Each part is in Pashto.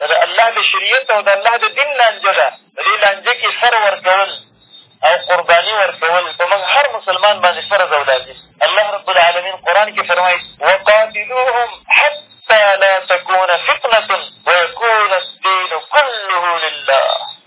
دا د الله د شریعت او د الله د دین لانجه ده په دې لانجه کښې سر ورکول او قرباني ورکول په موږ هر مسلمان باندې فرض او لازم الله رب العالمین قرآن کښې فرمایي وقاتلوهم حتی لا تکون فتنة ویکون الدین کله لله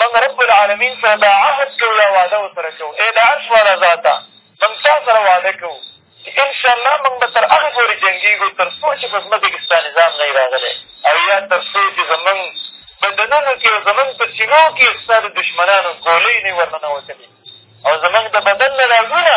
موږ رب العالمین سره دا عهد کوو یا وعده ورسره کوو ای د عرش والا ذاته موږ تا سره وعده کوو چې انشاءالله موږ به تر هغې پورې جنګېږو تر څو چې په ځمکه کښې ستا نظام نه راغلی او یا تر څو چې زمونږ بدنونو کښې او زمونږ په سینو کښې ستا د دښمنانو ګولۍ نه ورننوتلې او زمونږ د بدن نه رګونه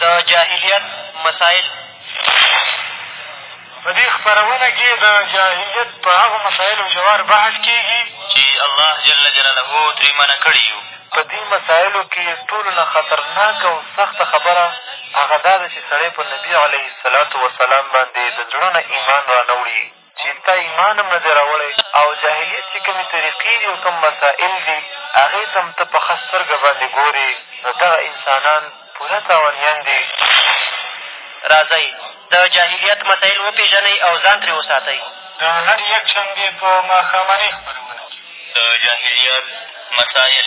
د جاهلیت مسایل په دې خپرونه کې د جاهلیت په هغو مسایلو ژور بحث کېږي چې الله جل جلاله ترې منع کړي یو په دې مسایلو کې ټولو نه خطرناکه او سخته خبره هغه دا ده چې سړی په نبي علیه السلام باندې د زړه نه ایمان را نه وړي چې تا ایمان هم نه دی راوړی او جاهلیت چې کومې طریقې دي او کوم مسایل دي هغې ته هم ته په ښه سترګه باندې ګورې نو دغه انسانان پوره تاوانیان دي راځئ د جاهلیت مسایل وپېژنئ او ځان ترې وساتئ د هر یکشنبې په ماښامنۍ خپرونه کې د جاهلیت مسایل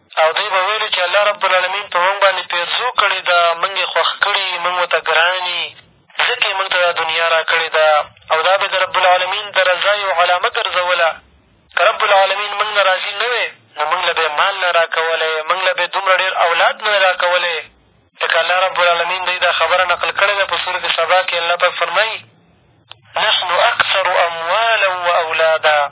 او دوی به ویل چې الله رب العلمین په مونږ باندې پېرزو کړې ده، مونږ یې خوښ کړي، مونږ ورته ګران یي، ځکه یې مونږ ته دا دنیا را کړې ده او دا به د رب العلمین د رضا یو علامه ګرځوله، که رب العلمین مونږ نه راضي نه وی، نو مونږ له به یې مال نه را کولی، مونږ له به یې دومره ډېر اولاد نه را کولی، لکه الله رب العلمین دوی دا خبره نقل کړې ده په سورت سبا کښې الله پاک فرمایي، نحن اکثر اموالا واولادا.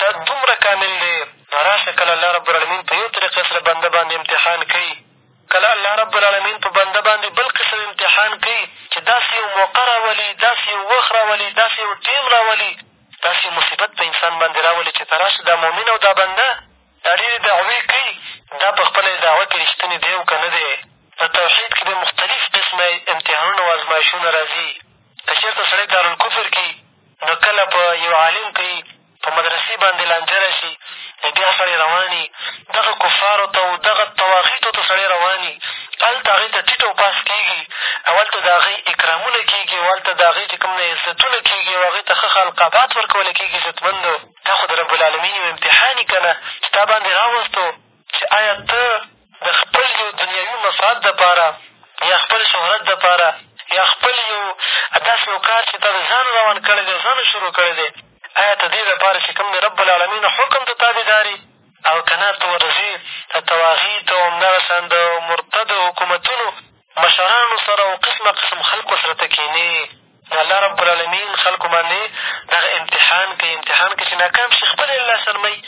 دا دومره کامل دی راشه کله الله رب العلمین په یو طریقه سره بنده باندې امتحان کوي کله الله رب العلمین په بنده باندې بل قسم امتحان کوي چې داسې یو موقع را ولي داسې یو وخت را ولي داسې یو ټیم را ولي داسې مصیبت په انسان باندې را ولي چې ته راشه دا مؤمن او دا بنده دا ډېرې دعوې کوي دا په خپله دعوه کښې رښتنې دی او که نه دی په توحید کښې به مختلف قسمه امتحانونه او ازمایشونه را ځي که چېرته سړی دارالکفر کښې نو کله په یو عالم پري په مدرسې باندې لانجه را شي نو بیا سړی روان وي دغه کفارو ته او دغه طواغیتو ته سړی روان وي هلته هغوی ته ټیټ او پاس کېږي او هلته د هغوی اکرامونه کېږي او هلته د هغوی چې کوم نه عزتونه کېږي او هغوی ته ښه ښه القابات ورکول کېږي عزتمندو دا خو د ربالعلمین یو امتحان وي که نه چې تا باندې راوستو چې ایا ته د خپل یو دنیوي مفاد دپاره یا خپل شهرت دپاره یا خپل یو داسې یو کار چې تا د ځان روان کړی دی ځان شروع کړی دی ایا ته دې دپاره چې کوم د رب العالمین حکم ته تابعدار او که نه ته ورځې د تواغیت او همدغسې د مرتد حکومتونو مشرانو سره او قسمه قسم خلکو سره ته کښېنې نو الله رب العالمین خلکو باندې دغه امتحان کوي امتحان کښې چې ناکام شي خپله یې الله سلموي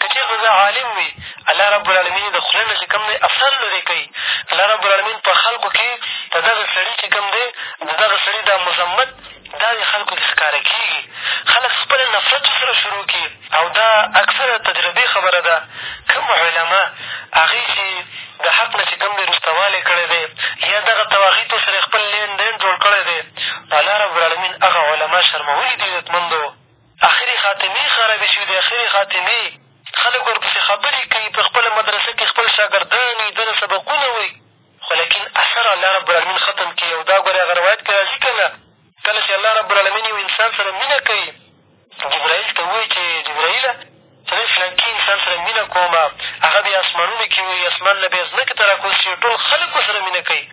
که چېرته زه عالم وي، الله رب العلمين د خولې نه چې کوم دی افسر لرې کوي. الله رب العلمين په خلقو کښې د دغه سړي چې کوم دی د دغه سړي دا مذمت دا دې خلقو کښې ښکاره کېږي. خلق خپله نفرت ورسره شروع کړي او دا اکثره تجربې خبره ده کوم علما هغوی چې د حق نه چې کوم دی روستوالی کړی دی یا دغه تواغیت ورسره خپل لینډ دینډ جوړ کړی دی نو الله رب العلمین هغه علما شرمولي دي عزتمندو اخري خاتمې خرابې شوي، د اخري خاتمې خلک ورپسې خبرې کوي، په خپله مدرسه کښې خپل شاګردان وي، دله سبقونه وايي، خو لکن اثر الله رب العلمين ختم کړي او دا ګورې هغه روايت کښې راځي که نه کله چې الله رب العلمين يو انسان سره مينه کوي جبرائيل ته ووايي چې جبرائيله زه د فلانکي انسان سره مينه کوم هغه بې اسمانونو کښې وي اسمان نه بې ځمکې ته را کوز شي ټول خلک ورسره مينه کوي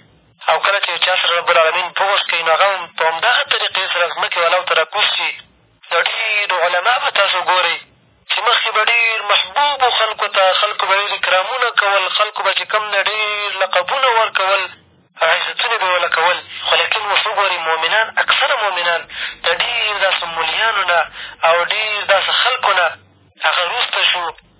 او کله چې چا سره رب العلمين بغض کوي، نو هغه هم په همدغه طريقې سره ځمکې والاو ته را کوز شي. دا ډېر علماء به تاسو ګورئ چې مخکې به ډېر محبوب وو خلکو ته، خلکو به ډېر اکرامونه کول، خلکو به چې کوم دی ډېر لقبونه ورکول، عزتونه به یې وله کول، خو لکن اوس وګورئ مؤمنان اکثره مؤمنان د ډېر داسې مليانو نه او ډېر داسې خلکو نه هغه وروسته شو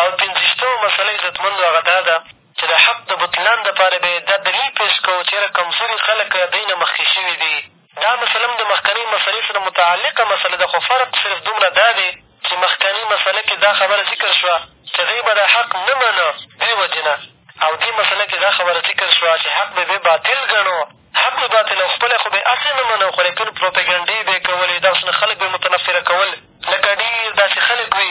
او پنځویشتمه مسئله عزتمندو هغه دا ده چې د حق د بطلان دپاره بیا یې دا دلیل پېش کوو چې یاره کمزوري خلک له دوی نه مخکې شوي دي دا مسئله هم د مخکنۍ مسئلې سره متعلقه مسئله ده خو فرق صرف دومره دا دی چې مخکنۍ مسئله کښې دا خبره ذکر شوه چې دوی به دا حق نه منه دې وجې نه او دې مسئله کښې دا خبره ذکر شوه چې حق به بې باطل ګڼو حق به باطل او خپله خو به یې هسې نه منه خو لیکن پروپیګنډې به یې کولې داسې خلک به یې متنفره کول لکه ډېر داسې خلک وي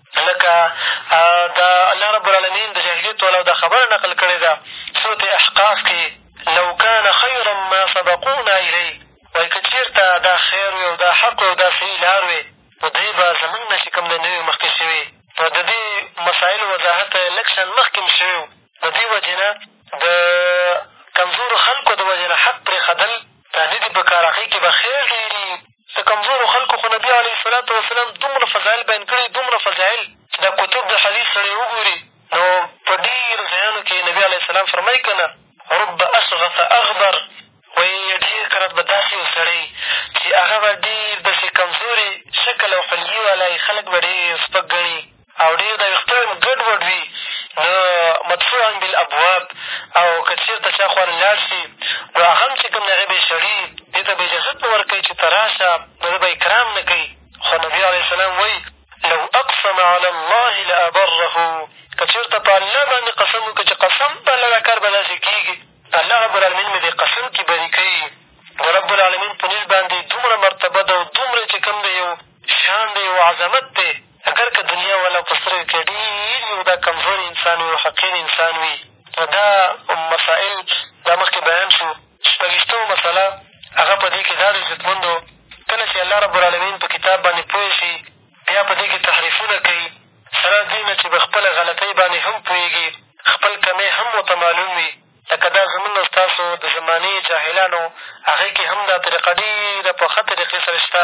لکه د الله رب العلمين د جاهليت والاو دا خبره نقل کړې ده سورت احقاف کښې لو کان خيرا ما سبقونا اليه وایي که چېرته دا خیر وی او دا حق وی او دا صحیح لار وی نو دوی به زمونږ نه چې کوم دی نه وی مخکې شوي نو د دې مسایلو وضاحت لږ شان مخکې هم شوی و د دې وجې نه د کمزورو خلکو د وجې نه حق پرېښدل دا نه دي په کار هغې کښې به خیر ډېري د کمزورو خلکو خو نبي علیه الصلوة والسلام دومره فضایل بیان کړي دي، دومره فضایل چې دا کتب د حدیث سړی وګوري نو په ډېرو ځایونو کښې نبي علیه السلام فرمایي که نه رب اصغث اغبر وایي ډېر کرت به داسې یو سړی وي چې هغه به ډېر داسې کمزوری شکل او حلیې والا وي خلک به ډېر سپک ګڼي او ډېر د وېښتو هم ګډ وډ وي نو مدفوعا بالابواب او که چېرته چا خوا نه لاړ شي نو هغه هم چې کوم دی هغې به یې شړي دې ته به اجازت نه ورکوي چې ته راشه د ده به اکرام نه کوي خو نبي علیه السلام وایي لو اقسم علی الله لابره که چېرته په الله باندې قسم وکړي چې قسم په الله دا کار به داسې کېږي الله رب العالمین مې دې قسم کښې بری کوي د رب العالمین په نزد باندې دومره مرتبه ده او دومره چې کوم دی یو شان دی او عظمت دی اګر که دنیا والا په سترګه کښې ډېر یو دا کمزوری انسان وي او حقیر انسان وي نو دا مسایل دا مخکې بیان شو شپږیشتمه مسله هغه په دې کښې دا د عزتمندو کله چې الله رب العالمین په کتاب باندې پوه شي بیا په دې کښې تحریفونه کوي سره دې نه چې په خپله غلطۍ باندې هم پوهېږي خپل کمی هم ورته معلوم وي لکه دا زمونږ او ستاسو د زمانې جاهلانو هغې کښې هم دا طریقه ډېره په ښه طریقې سره شته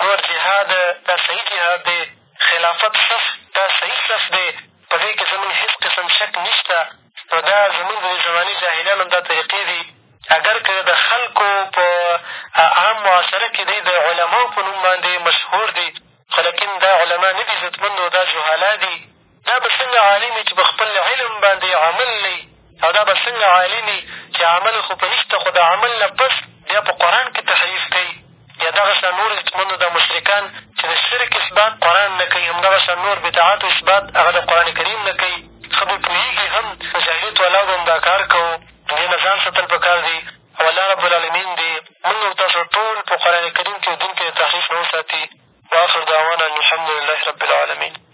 نور جهاد دا صحیح جهاد دی، خلافت صف دا صحیح صف دی، په دې کښې زمونږ هېڅ قسم شک نشته، نو دا زمونږ د دې زمانې جاهلانو همدا طریقې دي، اګر که د خلکو په عام معاشره کښې دوی د علماو په نوم باندې مشهور دي، خو لیکن دا علما نه دي عزتمند او دا جهالا دي. دا به څنګه عالم وي چې په خپل علم باندې عمل نه وي او دا به څنګه عالم وي چې عمل خو په نشته خو د عمل نه پس بیا په قرآن کښې تحریف کوي یا دغه شان نور مونږ دا مشرکان چې د شرک اثبات قرآن نه کوي همدغه شان نور بدعاتو اثبات هغه د قرآن کریم نه کوي ښه به پوهېږي هم د جاهلیت والاو به هم دا کار کوو دې نه ځان ساتل په کار دي او الله رب العالمین دې مونږ او تاسو ټول په قرآن کریم کښې دین کښې د تحریف نه وساتي واخر دعوانا الحمدلله رب العالمین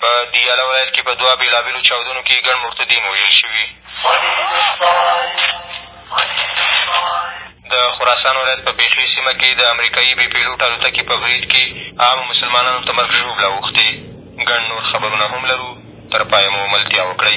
په دیاله ولایت کې په دوه بېلابېلو چاودنو کې ګڼ مرتدین وژل شوي. د خراسان ولایت په پېښې سیمه کې د امریکايي بې پېلوټه الوتکې په برید کې عامو مسلمانانو ته مرګ ژوبله اوښتې. ګڼ نور خبرونه هم لرو، تر پایه مو ملتیا وکړئ.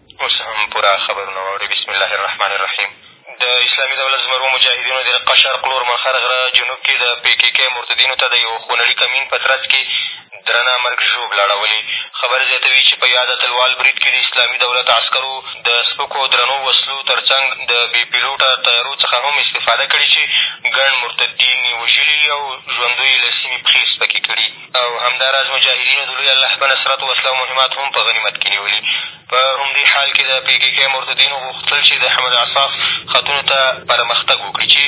اوس هم پوره خبرونه واورئ بسم الله الرحمن الرحیم د اسلامي دولت زمرو مجاهدینو د رقه شرق لور منخر غره جنوب کې د پې کې کې مرتدینو ته د یوه خونړي کمین په ترڅ کې درنه مرګ ژوبله اړولې خبر زیاتوي چې په یاد اتلوال برید کې د اسلامي دولت عسکرو د سپکو او درنو وسلو تر څنګ د بې پیلوټه طیارو څخه هم استفاده کړې چې ګڼ مرتدین یې وژلي او ژوندو یې له سیمې پښې سپکې کړي او همداراز مجاهدینو د لوی الله په نصرت او وسله او مهمات هم په غنیمت کښې نیولي په همدې حال کښې د پې کې کې مرتدینو غوښتل چې د حمد عصاف خطونو ته پرمختګ وکړي چې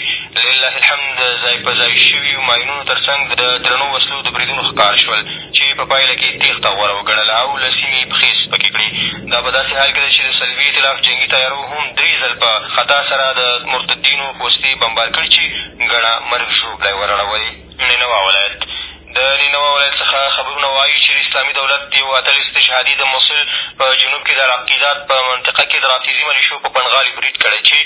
لله الحمد د ځای په ځای شویو ماینونو تر څنګ د درنو وسلو د بریدونو ښکار شول چې په پایله کې تېښته غوره وګڼله او له سیمې پښې سپکې کړې دا په داسې حال کې ده چې د صلیبي اېتلاف جنګي طیارو هم درې ځل په خطا سره د مرتدینو پوستې بمبار کړي چې ګڼه مرګ ژوبله یې ورړولې نينوا ولايت د نينوا ولايت څخه خبرونه وايي چې د اسلامي دولت يو اتل استشهادي د موصل په جنوب کې د العقيدات په منطقه کې د رافضي مليشو په پنډغالي بريد کړی چې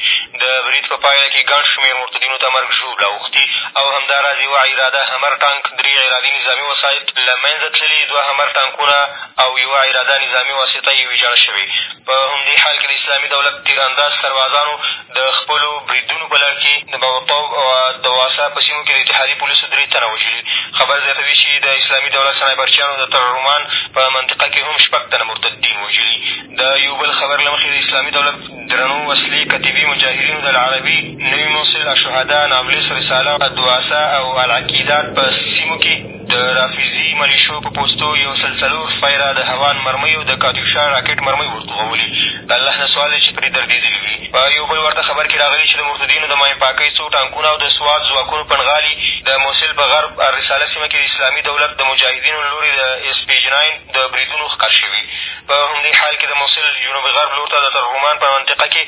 د بريد په پايله کې ګڼ شمېر مرتدينو ته مرګ ژوبله اوښتې او همداراز يوه عراده همر ټانک درې عرادي نظامي وسايط له منځه تللي دوه همر ټانکونه او يوه عراده نظامي واسطه يې ويجاړه شوې په همدې حال کې د اسلامي دولت تيرانداز سربازانو د خپلو بریدونو په لړ کې د بابا طوب او دواسه په سیمو کې د اتحادي پولیسو درې تنه وژلي. خبر زیاتوي چې د اسلامي دولت سنایپرچیانو د ترړومان په منطقه کې هم شپږ تنه مرتدین وژلي. د یو بل خبر له مخې د اسلامي دولت درنو وسلې کتیبې مجاهرینو د العربي، نوي موصل، الشهداء، نابلس، رساله، الدواسه او العقیدات په سیمو کې د رافضي ملیشو په پوستو یو سل څلور فیره د هوان مرمۍ او د کاتیوشا راکټ مرمۍ ورتوغولي. د الله نه سوال دی چې پرې دردېدلي وي. په یو بل ورته خبر کې راغلي چې د مرتدینو د ماین پاکۍ څو ټانکونه او د سوات ځواکونو پنډغالي د موصل په غرب الرساله سیمه کې د اسلامي دولت د مجاهدینو له لورې د اېس پېچ ناین د بریدونو ښکار شوي. په همدې حال کې د موصل جنوب غرب لور ته د ترغومان په منطقه کې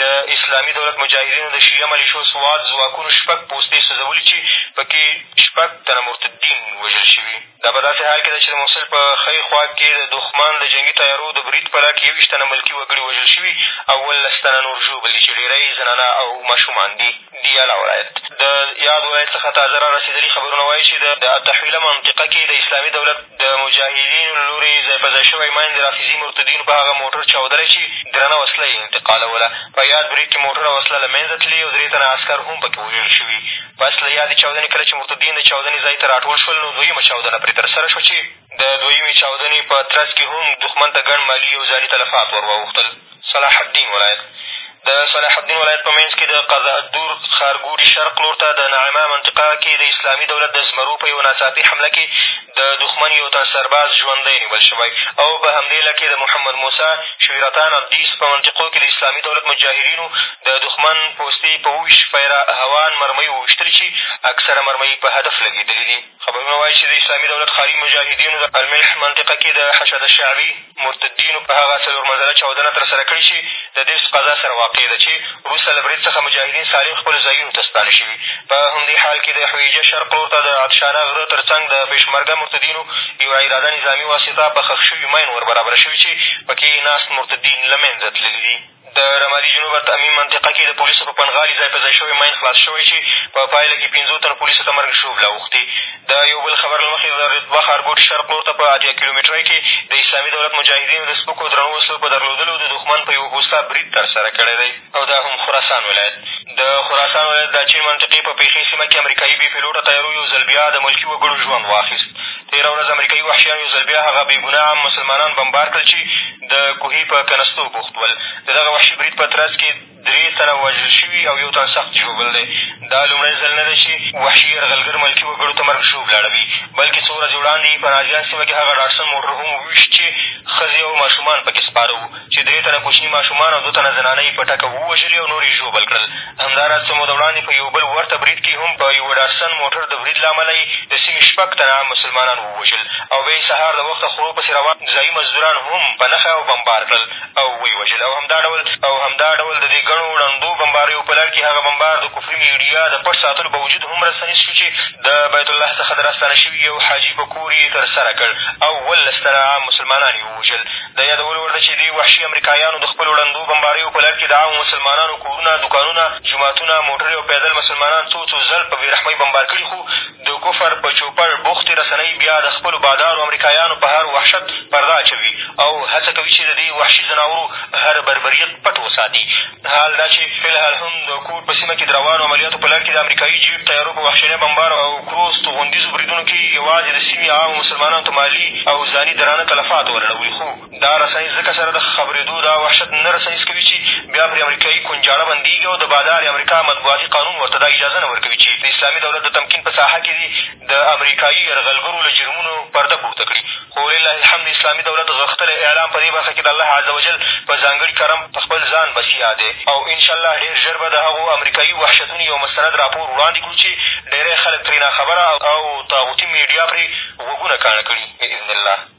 د اسلامي دولت مجاهدینو د شیعه ملیشو سوات ځواکونو شپږ پوستې سوځولي چې په کې شپږ تنه مرتدین وژل شوي. دا په داسې حال کې ده چې د موصل په ښۍ خوا کې د دښمن د جنګي طیارو د برید په لړ کې یوویشت تنه ملکي وګړي وژل شوي او اوولس تنه نور ژوبل دي چې ډېری یې زنانه او ماشومان دي. دیالا ولایت د یاد ولایت څخه تازه را رسېدلي خبرونه وایي چې د التحویله منطقه کې د اسلامي دولت د مجاهدینو له لورې ځای په ځای شوی ماین د رافضي مرتدینو په هغه موټر چاودلی چې درنه وسله یې انتقالوله. په یاد برید کې موټر او وسله له منځه تللې او درې تنه عسکر هم په کې وژل شوي. پس له یادې چاودنې کله چې مرتدین د چاودنې ځای ته راټول شول نو دویمه چاودنه پرې ترسره شوه چې د دویمې چاودنې په ترڅ کښې هم دښمن ته ګڼ مالي او ځاني تلفات ور واوښتل صلاح الدین ولایت د صلاح الدین ولایت په منځ کښې د قضاء الدور ښارګوټي شرق لور ته د نعما منطقه کښې د اسلامي دولت د زمرو په یوه ناڅاپي حمله کښې د دښمن یو تن سرباز ژوندی نیول شوی او په همدې لړ کښې د محمد موسی شویراتان اندیز په منطقو کې د اسلامي دولت مجاهدینو د دښمن پوستې په اووه ویشت فیره هوان مرمیو وویشتلې چې اکثره مرمۍ په هدف لګېدلې دي. خبرونه وایي چې د اسلامي دولت ښاري مجاهدینو د الملح منطقه کې د حشد الشعبي مرتدینو په هغه څلور منزله چاودنه ترسره کړې چې د دبس قضا سره واقع ده چې وروسته له برید څخه مجاهدین سالم خپلو ځایونو ته ستانه شوي. په همدې حال کې د حویجه شرق لور ته د عطشانه غره تر څنګ د پېشمرګه مرتدینو یوه عراده نظامي واسطه په ښخ شویو ماینو ور برابره شوې چې په کې یې ناست مرتدین له منځه تللي دي. د رمادي جنوب التأمیم منطقه کې د پولیسو په پنغالي ځای په ځای شوی ماین خلاص شوی چې په پایله کې پېنځو تنو پولیسو ته مرګ ژوبله اوښتې. د یو بل خبر له مخې، د رتبه ښارګوټي شرق لور ته په اتیا کیلومترۍ کې د اسلامي دولت مجاهدینو د سپکو او درنو وسلو په درلودلو د دښمن په یوه پوسته برید تر سره کړی دی او دا هم خراسان ولایت د خراسان ولایت د اچین منطقې په پېښې سیمه کې امریکایي بې پیلوټه طیارو یو ځل بیا د ملکي وګړو ژوند واخیست تېره ورځ امریکایي وحشیانو یو ځل بیا هغه بې ګناه عام مسلمانان بمبار کړل چې د کوهي په کنستو بوخت ول د دغه وحشي برید په ترڅ کې درې تنه وژل شوي او یو تن سخت ژوبل دی. دا لومړی ځل نه دی چې وحشي یرغلګر ملکي وګړو ته مرګ ژوبله اړوي، بلکې څو ورځې وړاندې یې په نازیان سیمه کې هغه ډاټسن موټر هم وویشت چې ښځې او ماشومان په کې سپاره وو چې درې تنه کوچني ماشومان او دوه تنه زنانه یې په ټکه ووژلې او نور یې ژوبل کړل. همداراز څه موده وړاندې په یو بل ورته برید کې هم په یوه ډاټسن موټر د برید له امله یې د سیمې شپږ تنه عام مسلمانان ووژل او بیا یې سهار د وخته خرو پسې روان ځايي مزدوران هم په نښه او بمبار کړل او ویې وژل او همدا ډول او همدا ډول د دې ګڼو ړندو بمباریو په لړ کې هغه بمبار د کفري مېډیا د پټ ساتلو باوجود هومره سهیز شو چې د بیت الله څخه د راستانه شوي یو حاجي په کور یې تر سره کړ او ولس تنه عام مسلمانان یې ووژل د یادولو وړ ده چې دې وحشي امریکایانو د خپلو ړندو بمباریو په لړ کې د عامو مسلمانانو کورونه، دوکانونه، جوماتونه، موټرې او پیدل مسلمانان څو څو ځل په بې رحمۍ بمبار کړي خو د کفر په چوپړ بوختې رسنۍ بیا د خپلو بادارو امریکایانو په هر وحشت پرده اچوي او هڅه کوي چې د دې وحشي ځناورو هر بربریت پټ وساتي. حال دا چې فی الحال هم د کور په سیمه کې د روانو عملیاتو په لړ کې د امریکایي جیټ طیارو په وحشیانه بمبارو او کروز توغندیزو بریدونو کې یوازې د سیمې عامو مسلمانانو ته مالي او ځاني درانه تلفات ور اړوي خو دا رسنۍ ځکه سره د خبرېدو دا وحشت نه رسنیز کوي چې بیا پرې امریکایي کونجاړه بندېږي او د بادارې امریکا مطبوعاتي قانون ورته دا اجازه نه ورکوي چې د اسلامي دولت د تمکین په ساحه کې دې د امریکایي یرغلګرو له جرمونو پرده پورته کړي خو ولله الحمد اسلامي دولت غښتلی اعلام په دې برخه کې د الله عز وجل په ځانګړي کرم په خپل ځان بسیا دی او انشاءالله ډېر ژر به د هغو امریکایي وحشتونو یو مستند راپور وړاندې کړو چې ډېری خلک ترې ناخبره او طاغوتي میډیا پرې غوږونه کاڼه کړي باذن الله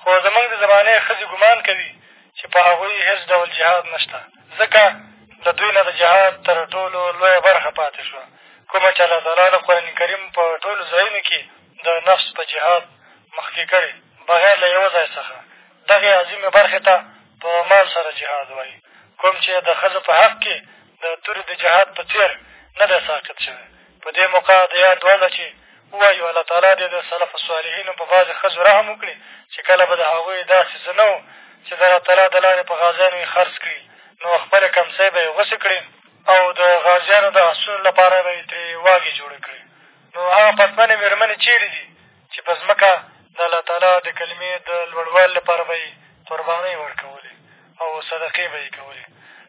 خو زموږ د زمانې ښځې ګمان کوي چې په هغوی هېڅ ډول جهاد نه شته، ځکه له دوی نه د جهاد تر ټولو لویه برخه پاتې شوه، کومه چې الله تعالی د قرآنکریم په ټولو ځایونو کې د نفس په جهاد مخکې کړې، بغیر له یوه ځای څخه. دغې عظیمې برخې ته په مال سره جهاد وایي، کوم چې د ښځو په حق کې د تورې د جهاد په څېر نه دی ساقط شوی. په دې موقع د یاد وړ ده چې ووایو الله تعالی دې د سلف الصالحینو په بعضې ښځو رحم وکړي چې کله به د هغوی داسې څه نه و چې د الله تعالی د لارې په غازیانو یې خرڅ کړي نو خپلې کمڅۍ به یې غوڅې کړې او د غازیانو د اسونو لپاره به یې ترې واګې جوړې کړې نو هغه پتمنې مېرمنې چېرې دي چې په ځمکه د الله تعالی د کلمې د لوړوالي لپاره به یې قربانۍ ورکولې او صدقې به یې کولې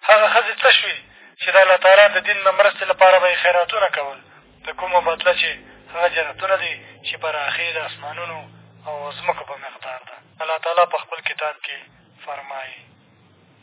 هغه ښځې څه شوې چې د الله تعالی د دین د مرستې لپاره به یې خیراتونه کول د کومو بدله چې هغه جنتونه دي چې پراخې د اسمانونو او ځمکو په مقدار ده الله تعالی په خپل کتاب کې فرمایي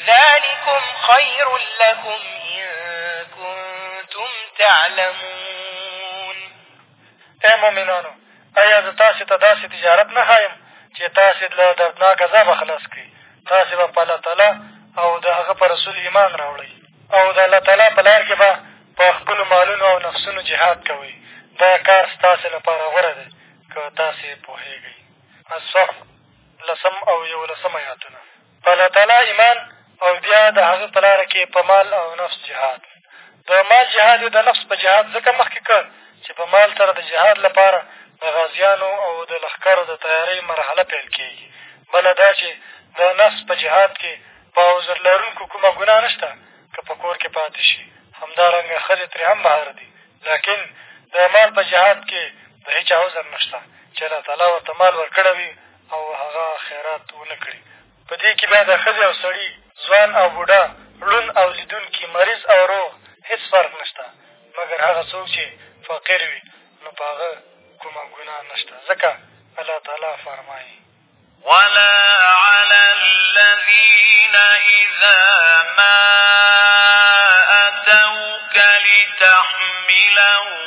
ذلكم خير لكم إن كنتم تعلمون اے مؤمنانو ایا زه تاسې ته داسې تجارت نه ښایم چې تاسې له دردناک عذابه خلاص کړي تاسې به په الله تعالی او د هغه په رسول ایمان راوړئ او د الله تعالی په لار کښې به په خپلو مالونو او نفسونو جهاد کوئ دا کار ستاسې لپاره غوره دی که تاسې پوهېږئ الصف لسم او یولسم ایاتونه په الله تعالی ایمان او بیا د هغه په لاره کې په مال او نفس جهاد د مال جهاد یې د نفس په جهاد ځکه مخکې کړ چې په مال سره د جهاد لپاره د غازیانو او د لښکرو د تیارۍ مرحله پیل کېږي بله دا چې د نفس په جهاد کې په عذر لرونکو کومه ګناه نه شته که په کور کې پاتې شي همدارنګه ښځې ترې هم بهر دي لکن د مال په جهاد کې د هېچا عذر نه شته چې الله تعالی ورته مال ورکړی وي او هغه خیرات ونه کړي. په دې کي بیا د ښځې او سړي، ځوان او بوډا، ړوند او لیدونکي، مریض او روغ هېڅ فرق نه شته، مګر هغه څوک چې فقیر وي نو په هغه کومه ګناه نه شته، ځکه الله تعالی فرمایي. ولا علی الذین اذا ما اتوک لتحملهم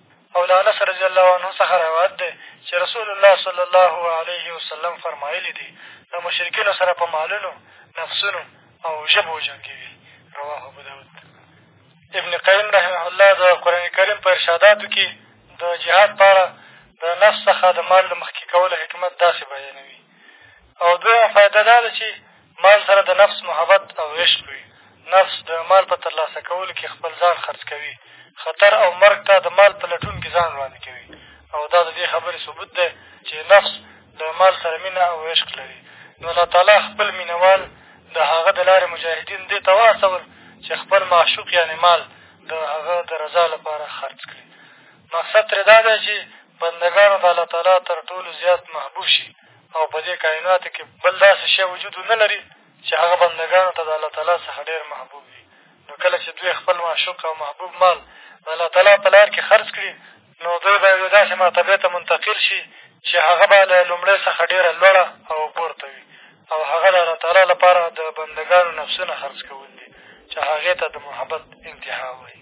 او له انس رضي الله عنه څخه روایت دی چې رسول الله صلی الله علیه وسلم فرمایلي دي له مشرکینو سره په مالونو نفسونو او ژبو وجنګېږي رواه ابوداود ابن قیم رحمه الله د قرآن کریم په ارشاداتو کې د جهاد په اړه د نفس څخه د مال د مخکې کولو حکمت داسې بیانوي او دویمه فایده دا ده چې مال سره د نفس محبت او عشق وي نفس د مال په ترلاسه کولو کې خپل ځان خرڅ کوي خطر او مرګ ته د مال په لټون کې ځان وړاندې کوي او دا د دې خبرې ثبوت دی چې نفس د مال سره مینه او عشق لري نو الله تعالی خپل مینوال د هغه د لارې مجاهدین دې ته وهڅول چې خپل معشوق یعنې مال د هغه د رضا لپاره خرڅ کړي مقصد ترې دا دی چې بندګانو د الله تعالی تر ټولو زیات محبوب شي او په دې کایناتو کې بل داسې شی وجود ونه لري چې هغه بندګانو ته د الله تعالی څخه ډېر محبوب وي نو کله چې دوی خپل معشوق او محبوب مال د الله تعالی په لار کې خرڅ کړي نو دوی به یوې داسې مرتبې ته منتقل شي چې هغه به له لومړۍ څخه ډېره لوړه او پورته وي او هغه د الله تعالی لپاره د بندګانو نفسونه خرڅ کول دي چې هغې ته د محبت انتها وایي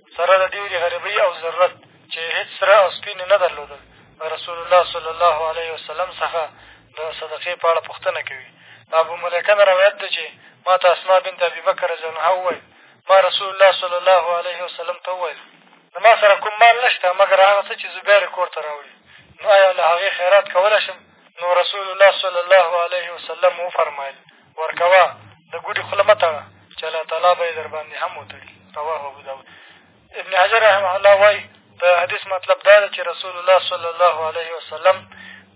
سره د ډېرې غریبۍ او ضرورت چې هېڅ سره او سپین یې نه درلودل د رسول الله صلی الله علیه وسلم څخه د صدقې په اړه پوښتنه کوي د ابو ملیکه نه روایت دی چې ما ته اسما بنت ابيبکر رضی الله وویل ما رسول الله صلی الله علیه وسلم ته وویل زما سره کوم مال نه شته مګر هغه څه چې زبیر کور ته راوړي نو آیا له هغې خیرات کولی شم نو رسول الله صلی الله علیه وسلم وفرمایل ورکوه د ګوډي خوله مه تړه چې الله تعالی به یې در باندې هم وتړي رواه ابوداود ابن حجر رحمه الله وایي د حدیث مطلب دا دی چې رسول الله صلی الله علیه وسلم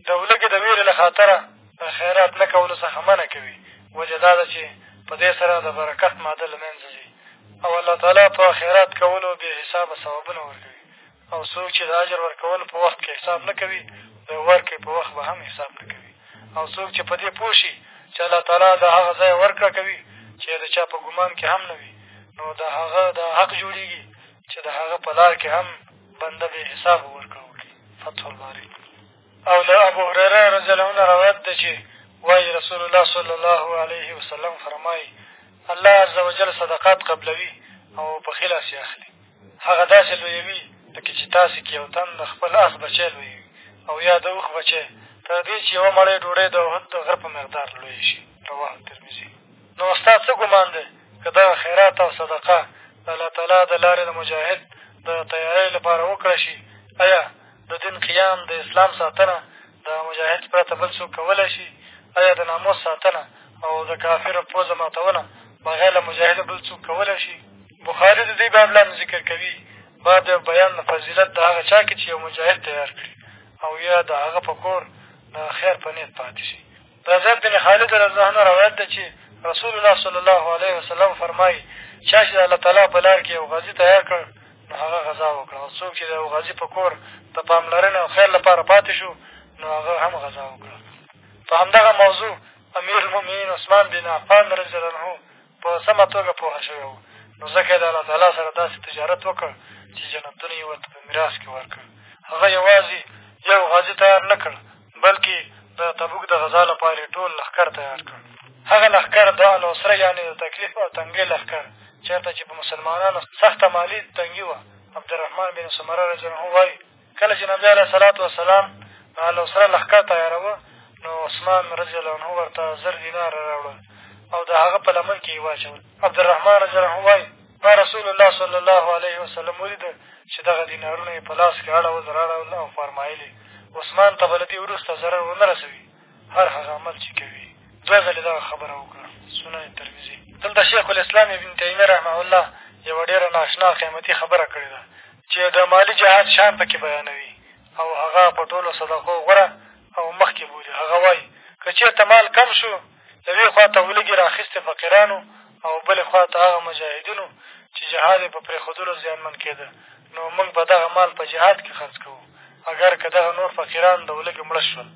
د ولږې د ویرې له خاطره د خیرات نه کولو څخه منع کوي وجه دا ده چې په دې سره د برکت ماده له منځه ځي او الله تعالی په خیرات کولو بې حسابه ثوابونه ورکوي او څوک چې د اجر ورکولو په وخت کې حساب نه کوي د ورکړې په وخت به هم حساب نه کوي او څوک چې په دې پوه شي چې الله تعالی د هغه ځای ورکړه کوي چې د چا په ګمان کې هم نه وي نو د هغه د حق جوړېږي چې د هغه په لار کې هم بنده بې حسابه ورکړه وکړي فتح الباري او له ابو هریره رضی الله عنه روایت ده چې وایي رسول الله صلی الله علیه وسلم فرمایي الله عز وجل صدقات قبلوي او په ښي لاس یې اخلي هغه داسې لویوي لکه چې تاسې کې یو تن د خپل اخ بچی لویوي او یا د اوښ بچی تر دې چې یوه مړۍ ډوډۍ د احد د غره په مقدار لوی شي رواه ترمذي نو ستا څه ګمان دی که دغه خیرات او صدقه د الله تعالی د لارې د مجاهد د تیارۍ لپاره وکړه شي ایا د دین قیام د اسلام ساتنه د مجاهد پرته بل څوک کولی شي ایا د ناموس ساتنه او د کافرو پوزه ماتونه بغیر له مجاهده بل څوک کولی شي بخاري د دې باب لاندې ذکر کوي باب بیان د فضیلت د هغه چا کې چې یو مجاهد تیار کړي او یا د هغه په کور د خیر په نیت پاتې شي د زید بن خالد رضی عنه روایت ده چې رسول الله صلی الله علیه وسلم فرمایي چا چې د الله تعالی په لار کې یو غازي تیار کړ نو هغه غذا وکړه او څوک چې د یو غازي په کور د پاملرنې او خیر لپاره پاتې شو نو هغه هم غذا وکړه په همدغه موضوع امیر المؤمنین عثمان بن عفان رضی عنه په سمه توګه پوه شوی و، نو ځکه یې له الله تعالی سره داسې تجارت وکړ چې جنتونه یې ورته په میراث کښې ورکړل. هغه یوازې یو غازي تیار نه کړ، بلکې د تبوک د غزا لپاره یې ټول لښکر تیار کړ. هغه لښکر د العسرة یعنې د تکلیف او تنګۍ لښکر، چېرته چې په مسلمانانو سخته مالي تنګي وه، عبدالرحمن بن سمره رضي الله عنه وايي. کله چې نبي علیه صلات وسلام له سره لښکر تیاروه نو عثمان رضی الله عنه ورته زر دیناره راوړل او د هغه په لمن کې یې واچول عبدالرحمن رضی الله وایي ما رسول الله صلی الله علیه وسلم ولیده چې دغه دینارونه یې په لاس کې اړول راړول او فرمایلې عثمان ته به له دې وروسته ضرر ونه رسوي هر هغه عمل چې کوي دوه ځلې دغه خبره وکړه سنن ترمذي دلته شیخ الاسلام ابن تیمیه رحمه الله یوه ډېره ناشنا قیمتي خبره کړې ده چې د مالي جهاد شان پکې بیانوي او هغه په ټولو صدقو غوره او مخکې بولي هغه وایي که چېرته مال کم شو یوې خوا ته ولږي راخیستې فقیرانو او بلې خوا ته هغه مجاهدینو چې جهاد یې په پرېښودلو زیانمن کېده نو موږ به دغه مال په جهاد کې خرڅ کوو اګر که دغه نور فقیران د ولږې مړه شول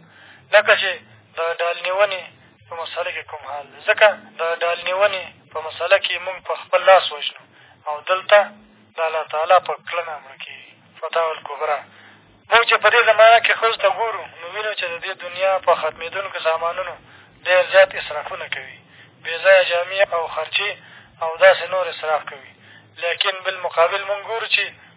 لکه چې د ډال نېونې په مسئله کې کوم حال دی ځکه د ډال نېونې په مسئله کې مونږ په خپل لاس وژنو او دلته د الله تعالی په کړنه مړ کېږي فتاو الکبرا مونږ چې په دې زمانه کې ښځو ته ګورو نو وینو چې د دې دنیا په ختمېدونکو سامانونو ډېر زیات اصرافونه کوي بې ځایه جامې او خرچې او داسې نور اصراف کوي لیکن بالمقابل مونږ ګورو چې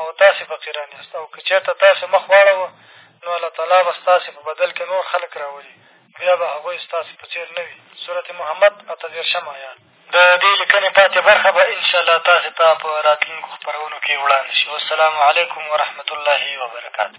او تاسې په کې رانه یاست او که چېرته تاسې مخ واړوه نو الله تعالی به ستاسې په بدل کې نور خلک راولي بیا به هغوی ستاسې په څېر نه وي صورت محمد اته دېرشم ایات د دې لیکنې پاتې برخه به انشاءالله تاسې ته په راتلونکو خپرونو کې وړاندې شي والسلام علیکم ورحمة الله وبرکاته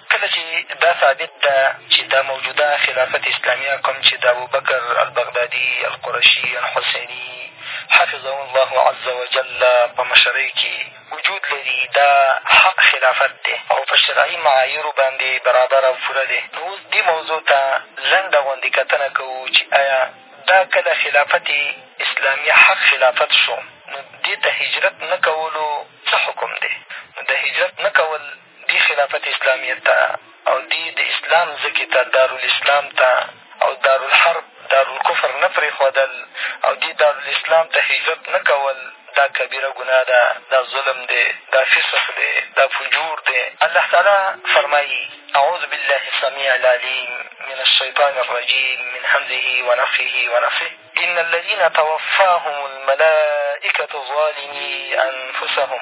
کله چې دا ثابت ده چې دا موجوده خلافت اسلاميه کوم چې د ابوبکر البغدادي القرشي الحسيني حفظه الله عز وجل په مشرۍ کښې وجود لري دا حق خلافت دی او په شرعي معایرو باندې برابر او پوره دی نو اوس دې موضوع ته لنډه غوندې کتنه کوو چې آیا دا کله خلافت اسلامي حق خلافت شو نو دې ته هجرت نه کولو څه حکم دی نو د هجرت نه کول دې خلافت اسلامیت ته او دې د اسلام مځکې ته، دارالاسلام ته او دارالحرب، دارالکفر، نه پرېښودل او دې دارالاسلام ته هجرت نه کول، دا کبیره ګناه ده، دا ظلم دی، دا فسق دی، دا فجور دی. الله تعالی فرمایي، اعوذ بالله السمیع العلیم من الشیطان الرجیم من همزه ونفخه ونفثه، ان الذین توفاهم الملائکة ظالمي انفسهم،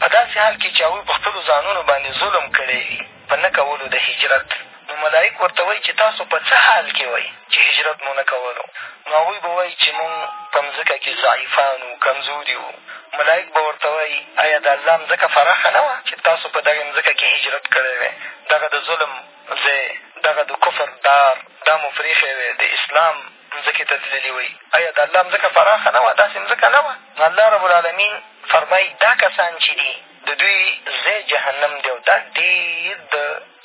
په داسې حال کښې چې هغوی په خپلو ځانونو باندې ظلم کړی وي په نه کولو د هجرت نو ملائک ورته وایي چې تاسو په څه حال کښې وئ چې هجرت مو نه کولو نو هغوی به وایي چې مونږ په مځکه کښې ضعیفان وو کمزوري وو ملائک به ورته وایي ایا د الله مځکه فراخه نه وه چې تاسو په دغې مځکه کښې هجرت کړی وی دغه د ظلم ځای دغه د کفر دار دا مو پرېښی وی د اسلام مځکې ته تللي وئ. ایا د الله مځکه پراخه نه وه؟ داسې مځکه نه وه؟ نو الله رب العلمین فرمایي، دا کسان چې دي د دوی ځای جهنم دی او دا ډېر د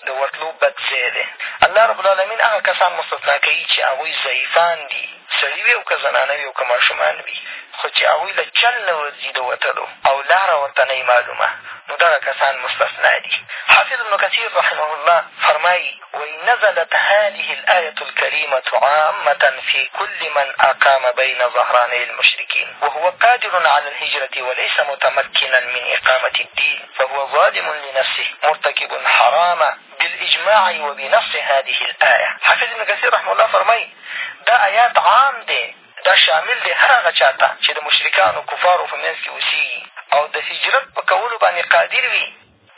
د ورتلو بد ځای دی. الله رب العلمین هغه کسان مستثنا کوي چې هغوی ضعیفان دي، سړي وي او که زنانه وي او که ماشومان وي، خو چې هغوی له چل نه ورځي د وتلو او لاره ورته نه وي معلومه، نو دغه کسان مستثنا دي. حافظ ابن کثیر رحمه الله فرمایي. وایي، نزلت هذه الآیة الکریمة عامة فی کل من اقام بین ظهراني المشرکین وهو قادر علی الهجرة ولیس متمکنا من اقامة الدین فهو ظالم لنفسه مرتکب الحرام بالاجماع وبنص هذه الآیة حافظ ابن کثیر رحمه الله فرمایي، دا آیات عام دی، دا شامل دی هر هغه چا ته چې د مشرکانو، کفارو، په منځ کې اوسېږي او د هجرت په کولو باندې قادر وي،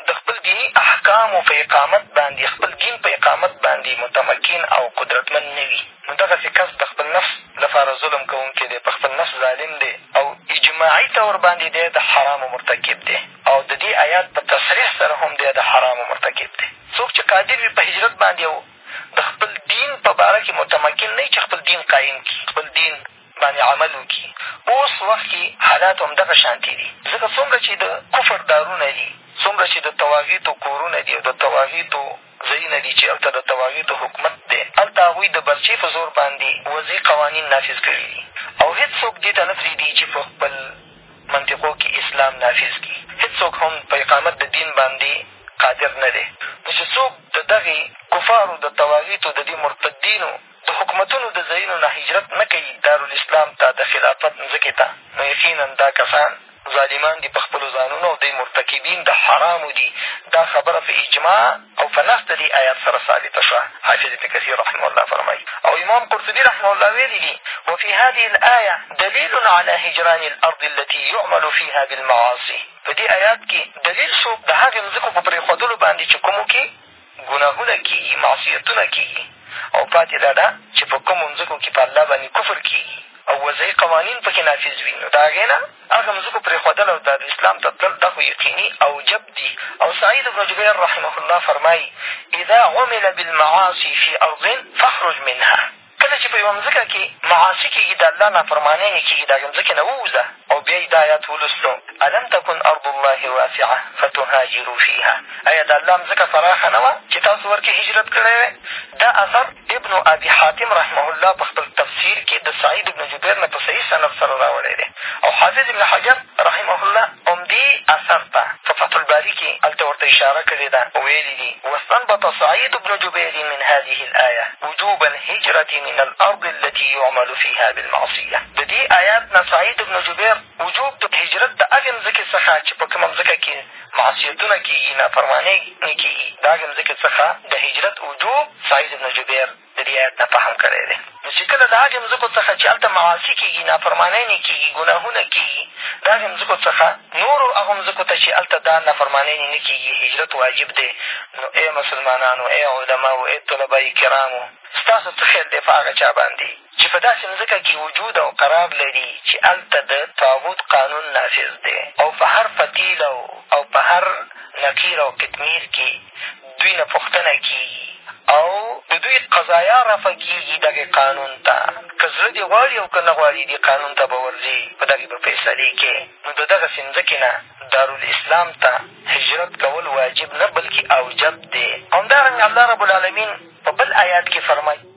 د خپل دیني احکامو په اقامت باندې، خپل دین په اقامت باندې متمکن او قدرتمند نه وي، نو دغسې کس د خپل نفس لپاره ظلم کوونکی دی، پر خپل نفس ظالم دی او اجماعي طور باندې دی د حرامو مرتکب دی او د دې ایات په تصریح سره هم دی د حرامو مرتکب دی. څوک چې قادر وي په هجرت باندې او د خپل دین په باره کې متمکن نه وي چې خپل دین قایم کړي، خپل دین. باندې عمل وکړي اوس وخت کې حالات هم دغه شانتې دي ځکه څومره چې د کفر دارونه دي څومره چې د طواغیتو کورونه دي او د طواغیتو ځایونه دي چې هلته د طواغیتو حکومت دی هلته هغوی د برچې په زور باندې وضعي قوانین نافظ کړي دي او هېڅ څوک دې ته نه پرېږدي چې په خپل منطقو کې اسلام نافظ کړي هېڅ څوک هم په اقامت د دین باندې قادر نه دی نو چې څوک د دغې کفارو د طواغیتو د دې مرتدینو د حکومتونو د ځایونو نه هجرت نه کوي دارالاسلام ته، د خلافت مځکې ته، نو یقینا دا کسان ظالمان دي په خپلو ځانونو او دوی مرتکبین د حرامو دي، دا خبره په اجماع او په نص د دې ایات سره ثابته شوه، حافظ ابن کثیر رحمه الله فرمایي او امام قرطبي رحمه الله ویلي دي، وفي هذه الآیة دلیل علی هجران الارض التي یعمل فیها بالمعاصی په دې ایات کښې دلیل شو د هغې مځکو په پرېښودلو باندې چې کومو کښې ګناهونه کېږي، معصیتونه کېږي او پاتې دا ده چې په کومو مځکو کې په الله باندې کفر کېږي او وضعي قوانین په کې نافظ وي، نو د هغې نه هغه مځکو پرېښودل او دارالاسلام ته تلل دا خو یقیني او جب دي او سعید بن جبیر رحمه الله فرمایي، اذا عمل بالمعاصی فی ارض فاخرج منها. کله چې په یوه مځکه کې معاصي کېږي، د الله نافرمانۍ مې کېږي، د هغې مځکې نه ووځه او بیا یې دا ایات ولوستو، الم تکن ارض الله واسعة فتهاجروا فیها، ایا د الله مځکه پراخه نه وه چې تاسو ورکې هجرت کړی وای؟ دا اثر ابن ابي حاتم رحمه الله په خپل تفسیر کې د سعید بن جبیر نه په صحیح سند سره راوړی دی او حافظ ابن حجر رحمه الله همدې اثر ته په فتح الباري کښې هلته ورته اشاره کړې ده ویلي دي واستنبط سعید بن جبیر من هذه الایة وجوب الهجرة من الارض التي یعمل فیها بالمعصیة د دې آیات نه سعید بن جبیر وجوب د هجرت د هغې مځکې څخه چې په کومه مځکه کښې معصیتونه کېږي نافرمانۍ کېږي د هغې مځکې څخه د هجرت وجوب سعید بن جبیر د رعایت نه فهم کړی دی نو چې کله د هغې مځکو څخه چې هلته معاصي کېږي نافرمانیانې کېږي ګناهونه کېږي د هغې مځکو څخه نورو هغو مځکو ته چې هلته دا نافرمانیانې نه کېږي هجرت واجب دی نو ای مسلمانانو ای علماو ای طلباء کرامو ستاسو څه خیال دی په هغه چا باندې چې په داسې مځکه کې وجود او قرار لري چې هلته د طاغوت قانون نافظ دی او په هر فتیل او په هر نقیر او قطمیر کې دوی نه پوښتنه کېږي او د دوی قضایا رفع کېږي دغې قانون ته که زړه دې غواړي او که نه غواړي دې قانون ته به ورځې په دغې به فیصلې کې نو د دغسې مځکې نه دارالاسلام ته هجرت کول واجب نه بلکې اوجب دی همدارنګه الله رب العلمین په بل ایات کې فرمایي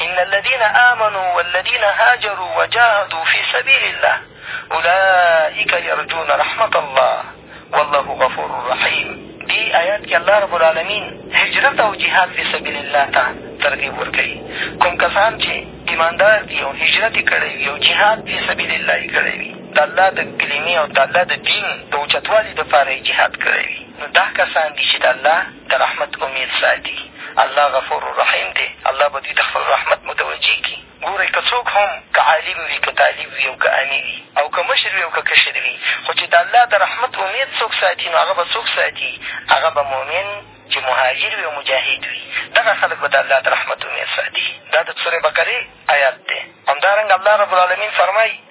ان الذین آمنوا والذین هاجروا وجاهدوا فی سبیل الله اولئک یرجون رحمت الله والله غفور رحیم دې آیات کې الله رب العالمین هجرت او جهاد فی سبیل الله ته ترغیب ورکوي کوم کسان چې ایماندار دي او هجرت یې کړی وي او جهاد فی سبیل الله یې کړی وي د الله د کلمې او د الله د دین د اوچتوالي دپاره یې جهاد کړی وي نو دا کسان دي چې د الله د رحمت امید ساتي، الله غفور رحیم دی، الله به دوی د خپل رحمت متوجه کړي. ګورئ! که څوک هم، که عالم وي، که طالب وي او که امي وي او که مشر وي او که کشر وي، خو چې د الله د رحمت امید څوک ساتي، نو هغه به څوک ساتي؟ هغه به مؤمن چې مهاجر وي او مجاهد وي، دغه خلک به د الله د رحمت امید ساتي. دا د سورې بقرې ایت دی. همدارنګه الله رب العالمین فرمایي.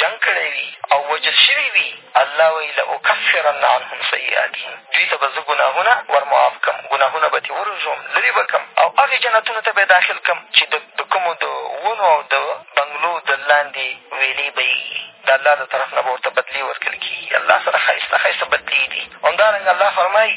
جنګ کړی وي او وژل شوي وي، الله وایي لاکفرن عنهم سیئاتهم دوی ته به زه ګناهونه ور معاف کړم، ګناهونه به ترې وروژوم، لرې به کړم او هغې جنتونو ته به یې داخل کړم چې د د کومو د ونو او د بنګلو د لاندې ویلې به یې وي، د الله له طرف نه به ورته بدلې ورکړل کېږي، الله سره ښایسته ښایسته بدلې دي همدارنګه الله فرمایي.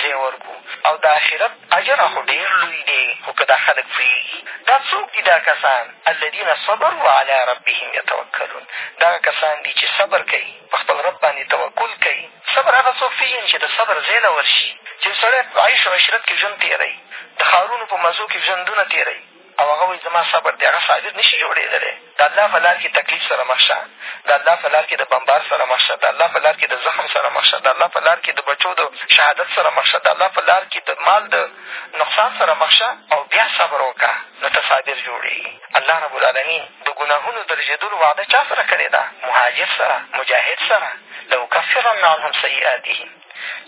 ځای ورکړو او د اخرت اجر خو ډېر لوی دی خو که دا خلک پوهېږي دا څوک دي دا کسان الذین صبروا علی ربهم یتوکلون دغه کسان دي چې صبر کوي په خپل رب باندې توکل کوي صبر هغه څوک پېژني چې د صبر ځای له ورشي چې سړی په عیش او عشرت کښې ژوند تېروي د ښارونو په مزو کښې ژوندونه تېروي او هغه وایي زما صبر دی هغه صابر نه شي جوړېدلی د الله په لار کښې تکلیف سره مخ شه د الله په لار کښې د بمبار سره مخ شه د الله په لار کښې د زخم سره مخ شه د الله په لار کښې د بچو د شهادت سره مخ شه د الله په لار کښې د مال د نقصان سره مخ شه او بیا صبر وکړه نو ته صابر جوړېږي الله رب العالمین د ګناهونو د رژېدلو وعده چا سره کړې ده مهاجر سره مجاهد سره لوکفرن عنهم سیئاتهم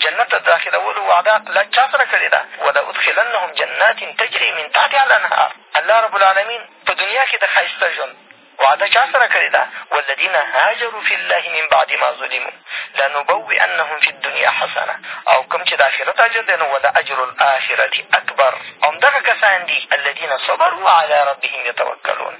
جنت ته داخلولو وعده له چا سره کړې ده ولادخلنهم جنات تجري من تحتها الانهار الله رب العالمین په دنیا کښې د ښایسته ژوند وعده چا سره کړې ده والذین هاجروا فی الله من بعد ما ظلموا لنبوئنهم فی الدنیا حسنه او کوم چې د آخرت اجر دی نو ولاجر الاخرة اکبر همدغه کسان دي الذین صبروا علی ربهم یتوکلون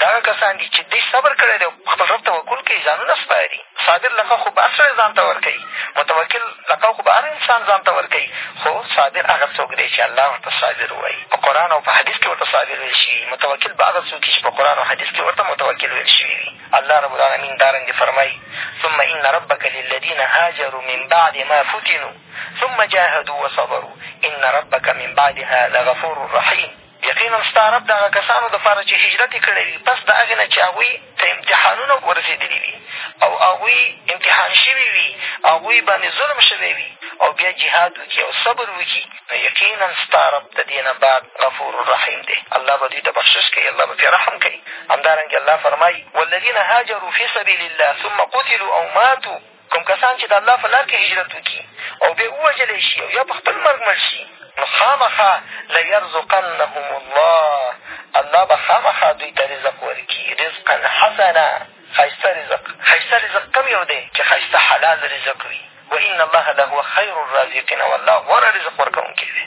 دغه کسان دي چې دوی صبر کړی دی خپل رب توکل کوي ځانونه سپاري صابر لقب خو به هر سړی ځان ته ورکوي، متوکل لقب خو به هر انسان ځان ته ورکوي، خو صابر هغه څوک دی چې الله ورته صابر ووایي، په قرآن او په حدیث کښې ورته صابر ویل شوي وي، متوکل به هغه څوک وي چې په قرآن او حدیث کښې ورته متوکل ویل شوي وي. الله رب العالمین دارنګې فرمایي ثم ان ربک للذین هاجروا من بعد ما فتنوا ثم جاهدوا وصبروا ان ربک من بعدها لغفور رحیم یقینا ستا رب د هغه کسانو دپاره چې هجرت یې کړی وي پس د هغې نه چې هغوی ته امتحانونه ورسېدلي وي او هغوی امتحان شوي وي هغوی باندې ظلم شوی وي او بیا جهاد وکړي او صبر وکړي نو یقینا ستا رب د دې نه بعد غفور رحیم دی الله به دوی ته بخشش کوي الله به پرې رحم کوي همدارنګې الله فرمایي والذین هاجروا فی سبیل الله ثم قتلوا او ماتوا کوم کسان چې د الله په لار کښې هجرت وکړي او بیا ووژل شي او یا په خپل مرګ مړ شي نو خامخا لیرزقنهم الله الله به خامخا دوی ته رزق ورکړي رزقا حسنا ښایسته رزق ښایسته رزق کوم یو دی چې ښایسته حلال رزق وي وان الله لهو خیر الرازقین والله غوره رزق ورکوونکی دی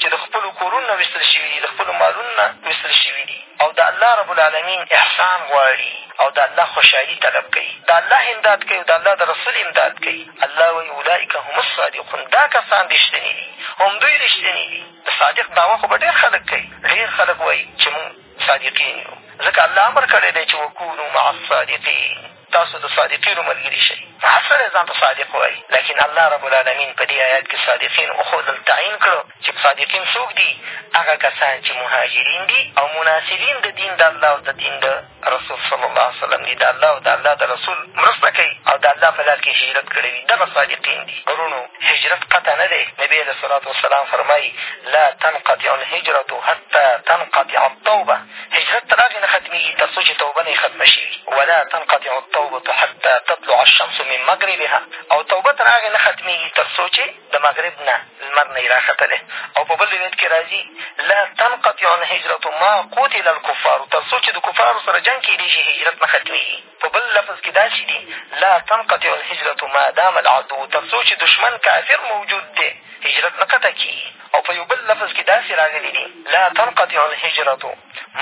چې د خپلو کورونو نه وېستل شوي دي، د خپلو مالونو نه وېستل شوي دي او د الله رب العالمین احسان غواړي او د الله خوشحالي طلب کوي، د الله امداد کوي او د الله د رسول امداد کوي، الله وایي اولئک هم الصادقون دا کسان رښتیني دي، همدوی رښتیني دي. د صادق دعوه خو به ډېر خلک کوي، ډېر خلک وایي چې مونږ صادقین یو، ځکه الله امر کړی دی چې وکونو مع الصادقین. تاسو د صادقینو ملګري شئ. هر سړی ځان ته صادق وایي، لکن الله رب العلمین په دې ایت کې صادقین وښودل، تعین کړو، چې صادقین څوک دي؟ هغه کسان چې مهاجرین دي او مناصرین د دین د الله او د دین د رسول صلی الله علیه وسلم دي، د الله او د الله د رسول مرسته کوي او د الله په لار کې هجرت کړی وي، دغه صادقین دي. وروڼو! هجرت قطع نه دی، نبي علیه الصلوة والسلام فرمایي، لا تنقطع الهجرة حتی تنقطع التوبة. هجرت تر هغې نه ختمېږي تر څو چې توبه نه ختمه شي ولا تنقطع التوبة حتى تطلع الشمس من مغربها او توبه تر هغې نه ختمېږي تر څو چې د مغرب نه لمر نه راختلی او په بل روایت کښې را ځي لا تنقطع الهجرة ما قتل الکفار تر څو چې د کفارو سره جنګ کېدی شي هجرت نه ختمېږي په بل لفظ کښې داسې دي لا تنقطع الهجرة ما دام العدو تر څو چې دښمن کافر موجود دی هجرت نه قطع کېږي او په یو بل لفظ کښې داسې راغلي دي لا تنقطع الهجرة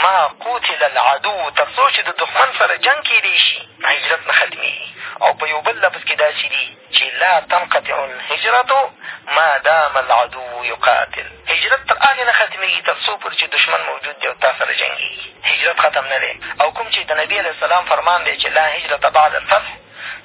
ما قتل العدو تر څو چې د دښمن سره جنګ کېدی شي هجرت نه ختمېږي او په یو بل لفظ کښې داسې دي چې لا تنقطع الهجرة ما دام العدو یقاتل هجرت تر هغې نه ختمېږي تر څو پورې چې دښمن موجود دی او تا سره جنګېږي هجرت ختم نه دی او کوم چې د نبي علیه السلام فرمان دی چې لا هجرت بعد الفتح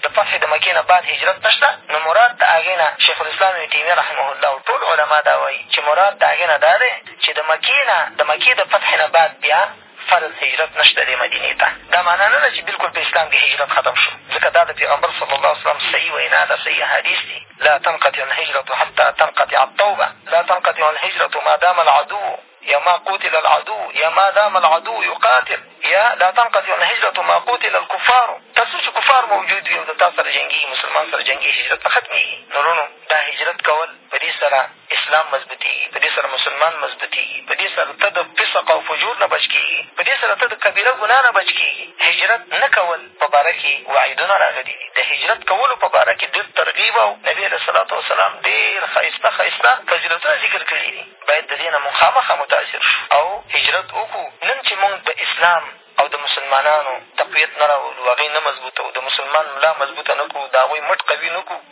د فتح د مکې نه بعد هجرت نه شته نو مراد د هغې نه شیخ الاسلام ابن تیمیه رحمه الله او ټول علما دا وایي چې مراد د هغې نه دا دی چې د مکې نه د مکې د فتح نه بعد بیا فرض هجرت نه شته دی مدینې ته دا معنا نه ده چې بلکل په اسلام کښې هجرت ختم شو ځکه دا د پیغمبر صلی الله علیه وسلم صحیح وینا ده صحیح حدیث دي لا تنقطع الهجرة حتی تنقطع التوبه لا تنقطع الهجرة ما دام العدو یا ما قتل العدو یا ما دام العدو یقاتل یا لا تنقطع الهجرة ما قتل الكفار تر څو چې کفار موجود وي او د تا سره جنګېږي مسلمان سره جنګېږي هجرت نه ختمېږي نو وروڼو دا هجرت کول په دې سره اسلام مضبوطېږي، په دې سره مسلمان مضبوطېږي، په دې سره ته د فسق او فجور نه بچ کېږي، په دې سره ته د کبیره ګناه نه بچ کېږي. هجرت نه کول په باره کښې وعیدونه راغلي دي، د هجرت کولو په باره کښې ډېر ترغیب او نبي علیه الصلوة والسلام ډېر ښایسته ښایسته فضیلتونه ذکر کړي دي، باید د دې نه مونږ خامخا متاثر شو او هجرت وکړو، نن چې مونږ د اسلام او د مسلمانانو تقویت نه راولو، هغې نه مضبوطوو، د مسلمان ملا مضبوطه نه کړو، د هغوی مټ قوي نه کړو،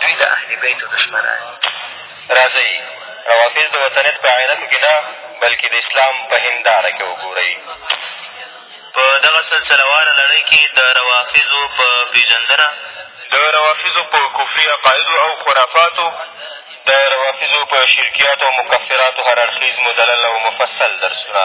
دوی د اهلبیتو دښمنان دي. راځئ روافظ د وطنیت په عینکو کښې نه بلکې د اسلام په هېنداره کښې وګورئ. په دغه سلسله واره لړۍ کښې د روافظو په پېژندنه، د روافظو په کفري عقایدو او خرافاتو، د روافظو په شرکیاتو او مکفراتو هر اړخیز مدلل او مفصل درسونه،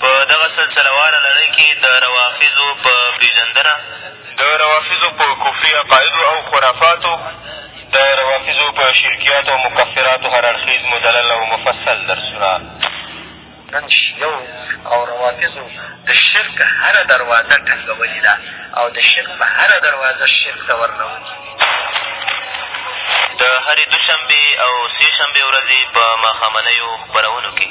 په دغه سلسله واره لړۍ کښې د روافضو په پېژندنه، د روافضو په کفري عقائدو او خرافاتو، د روافضو په شرکیاتو او مکفراتو هر اړخیز، مدلل او مفصل درسونه. نن شیعو او روافضو د شرک هره دروازه ټنګولې ده او د شرک په هره دروازه شرک ته ورننوتي دي. د هرې دوشنبې او سې شنبې ورځې په ماښامنیو خپرونو کښې.